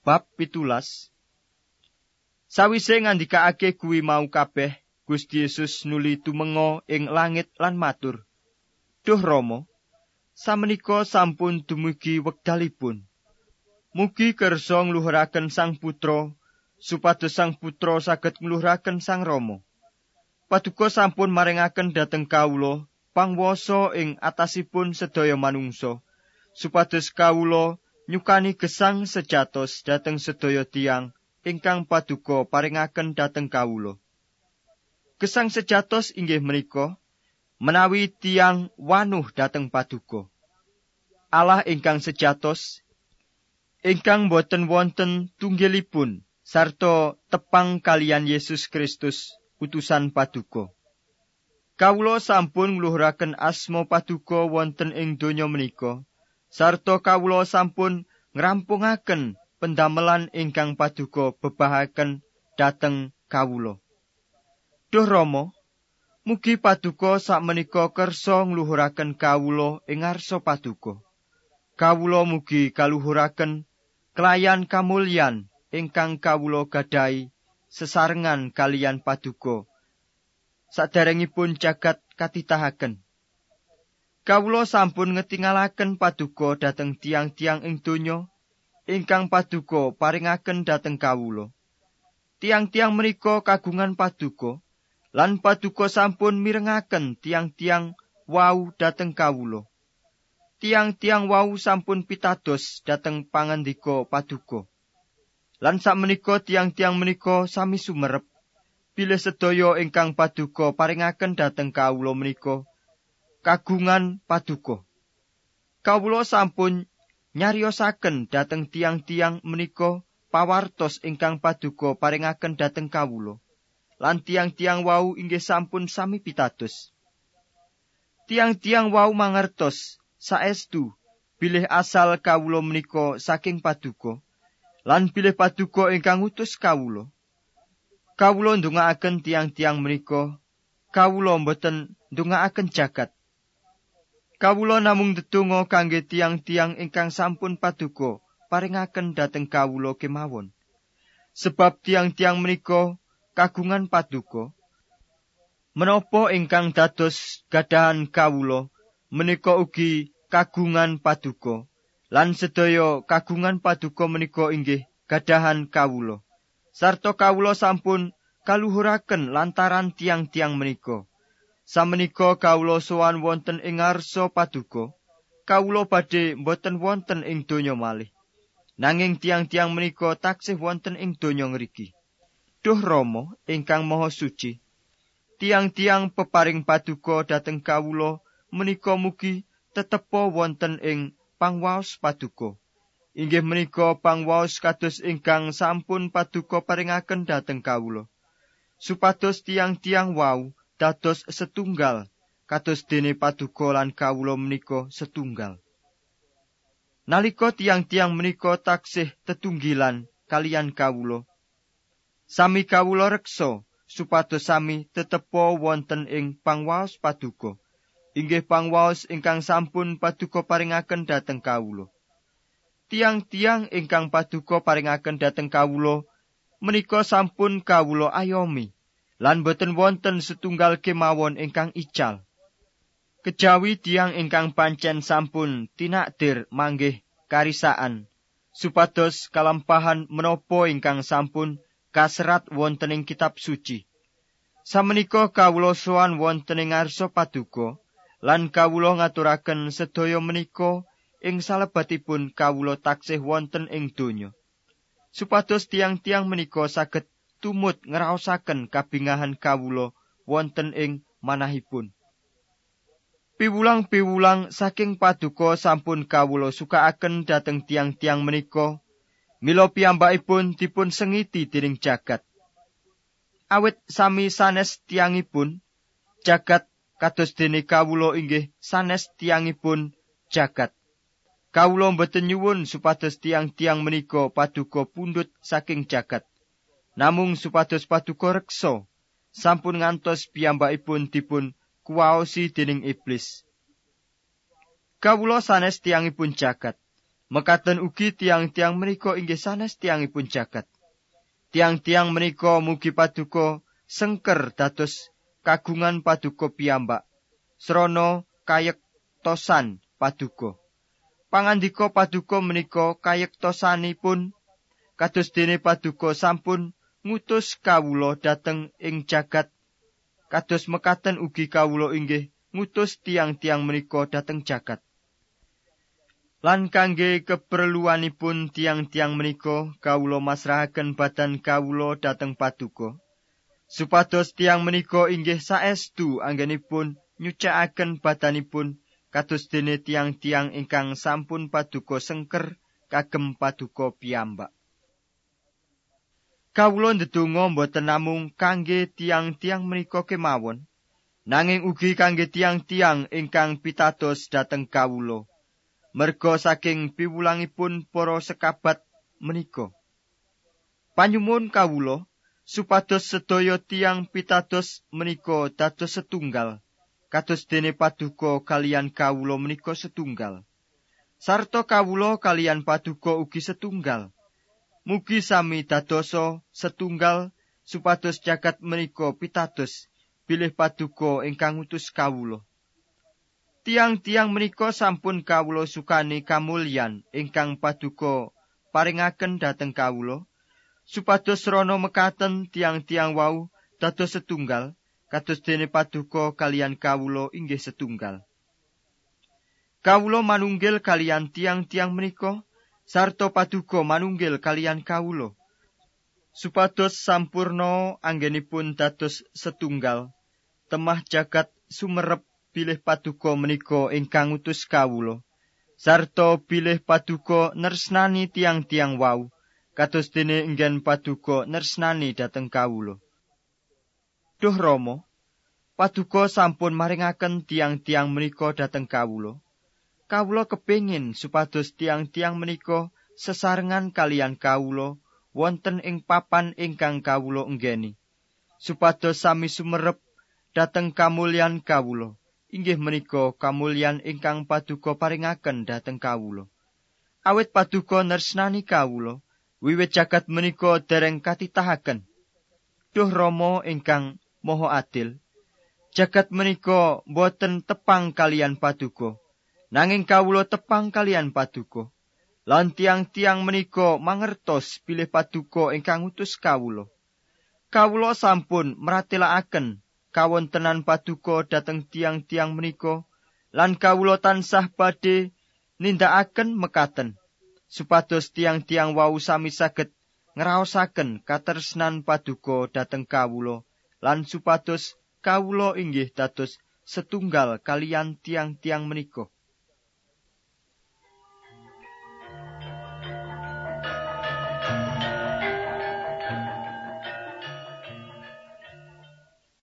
Bab pitulas Sawise ngandikaake kuwi mau kabeh, Gusti Yesus nuli tumenga ing langit lan matur, "Duh Rama, samenika sampun dumugi wekdalipun. Mugi kersa ngluhuraken Sang Putra supados Sang Putra saged ngluhuraken Sang Rama. Paduka sampun maringaken dhateng kawula pangwasa ing atasipun sedaya manungsa, supados kawula nyukani gesang sejatos dhateng sedaya tiang ingkang paduka paringaken dhateng kawula. Gesang sejatos inggih menika menawi tiang wanuh dhateng paduka. Allah ingkang sejatos ingkang boten wonten tunggilipun sarta tepang kalian Yesus Kristus utusan paduka. Kawula sampun ngluhuraken asma paduka wonten ing donya menika. Sarta kawula sampun ngrampungaken pendamelan ingkang paduka bebahaken dhateng kawula. Duh Rama, mugi paduka sakmenika kersa ngluhuraken kawula ing ngarsa paduka. Kawula mugi kaluhuraken kelayan kamulyan ingkang kawula gadahi sesarengan kalian paduka. Saderengipun jagat katitahaken. Kawula sampun ngetingalaken paduka dhateng tiang-tiang ing donya ingkang paduka paringaken dhateng kawula. Tiang-tiang menika kagungan paduka lan paduka sampun mirengaken tiang-tiang wau dhateng kawula. Tiang-tiang wau sampun pitados dhateng pangandika paduka. Lan sakmenika tiang-tiang menika sami sumerep bilih sedaya ingkang paduka paringaken dhateng kawula menika kagungan paduka. Kawula sampun nyariosaken dhateng tiang-tiang menika pawartos ingkang paduka paringaken dhateng kawula. Lan tiang-tiang wau inggih sampun sami pitados. Tiang-tiang wau mangertos saestu bilih asal kawula menika saking paduka. Lan bilih paduka ingkang utus kawula. Kawula ndongaaken tiang-tiang menika kawula mboten ndongaaken jagat. Kawula namung ndedonga kangge tiang-tiang ingkang sampun paduka paringaken dhateng kawula kemawon. Sebab tiang-tiang menika kagungan paduka. Menapa ingkang dados gadahan kawula menika ugi kagungan paduka. Lan sedaya kagungan paduka menika inggih gadahan kawula. Sarta kawula sampun kaluhuraken lantaran tiang-tiang menika. Samenika kawula sowan wonten ing ngarsa paduka, kawula badhe mboten wonten ing donya malih. Nanging tiang-tiang menika taksih wonten ing donya ngriki. Duh Rama ingkang Maha Suci, tiang-tiang peparing paduka dhateng kawula menika mugi tetepa wonten ing pangwaos paduka. Inggih menika pangwaos kados ingkang sampun paduka paringaken dhateng kawula. Supados tiang-tiang wau dados setunggal kados dene paduka lan kawula menika setunggal. Nalika tiang-tiang menika taksih tetunggilan kalian kawula, sami kawula reksa supados sami tetepa wonten ing pangwaos paduka. Inggih pangwaos ingkang sampun paduka paringaken dhateng kawula. Tiang-tiang ingkang paduka paringaken dhateng kawula menika sampun kawula ayomi. Lan boten wonten setunggal kemawon ingkang ical. Kejawi tiang ingkang pancen sampun tinakdir manggih karisaan, supados kalampahan menopo ingkang sampun kaserat wonten ing kitab suci. Samenika kawula sowan wonten ing ngarsa paduka lan kawula ngaturaken sedaya menika ing salebatipun kawula taksih wonten ing donya. Supados tiang-tiang menika saged tumut ngraosaken kabingahan kawula wonten ing manahipun. Piwulang-piwulang saking paduka sampun kawula sukaaken dhateng tiang-tiang menika, mila piyambakipun dipun sengiti dening jagat. Awit sami sanes tiangipun, jagat kados dene kawula inggih sanes tiangipun jagat. Kawula mboten nyuwun supados tiang-tiang menika paduka pundhut saking jagat. Namung supados paduka reksa sampun ngantos piyambakipun dipun kuwaosi dening iblis. Kawula sanes tiangipun jagat Mekaten ugi tiang-tiang menika inggih sanes tiangipun jagat. Tiang-tiang menika mugi paduka sengker dados kagungan paduka piyambak. Srana kayektosan paduka. Pangandika paduka menika kayektosanipun kados dene paduka sampun ngutus kawula dhateng ing jagat. Kados mekaten ugi kawula inggih ngutus tiang-tiang menika dhateng jagat. Lan kangge keperluanipun tiang-tiang menika kawula masrahaken badan kawula dhateng paduka. Supados tiang menika inggih saestu anggenipun nyucakaken badanipun kados dene tiang-tiang ingkang sampun paduka sengker kagem paduka piyambak. Kawula ndedonga mboten namung kangge tiang-tiang menika kemawon, nanging ugi kangge tiang-tiang ingkang pitados dhateng kawula. merga saking piwulangipun para sekabat menika. Panyumun kawula supados sedaya tiang pitados menika dados setunggal kados dene paduka kalian kawula menika setunggal. Sarta kawula kalian paduka ugi setunggal. Mugi sami dadosa setunggal supados jagat menika pitados bilih paduka ingkang utus kawula. tiang-tiang menika sampun kawula sukani kamulyan ingkang paduka paringaken dhateng kawula supados rono mekaten tiang-tiang wau dados setunggal kados dene paduka kalian kawula inggih setunggal kawula manunggil kalian tiang-tiang menika sarta paduka manunggil kalian kawula. Supados sampurno anggenipun dados setunggal temah jagat sumerep bilih paduka menika ingkang utus kawula. Sarta bilih paduka nersnani tiang-tiang wau kados dene inggen paduka nersnani dhateng kawula. Duh Rama paduka sampun maringaken tiang-tiang menika dhateng kawula kawula kepingin supados tiang-tiang menika sesarengan kalian kawula wonten ing papan ingkang kawula enggeni supados sami sumerep dhateng kamulyan kawula inggih menika kamulyan ingkang paduka paringaken dhateng kawula. Awit paduka nersnani kawula, wiwit jagat menika dereng katitahaken. Duh Rama ingkang Maha Adil, jagat menika boten tepang kalian paduka, nanging kawula tepang kalian paduka. Lan tiang-tiang menika mangertos pilih paduka ingkang utus kawula. Kawula sampun meratelaken kawontenan paduka dhateng tiang-tiang menika lan kawula tansah badhe nindakaken mekaten supados tiang-tiang wau sami saged ngraosaken katresnan paduka dhateng kawula lan supados kawula inggih dados setunggal kalian tiang-tiang menika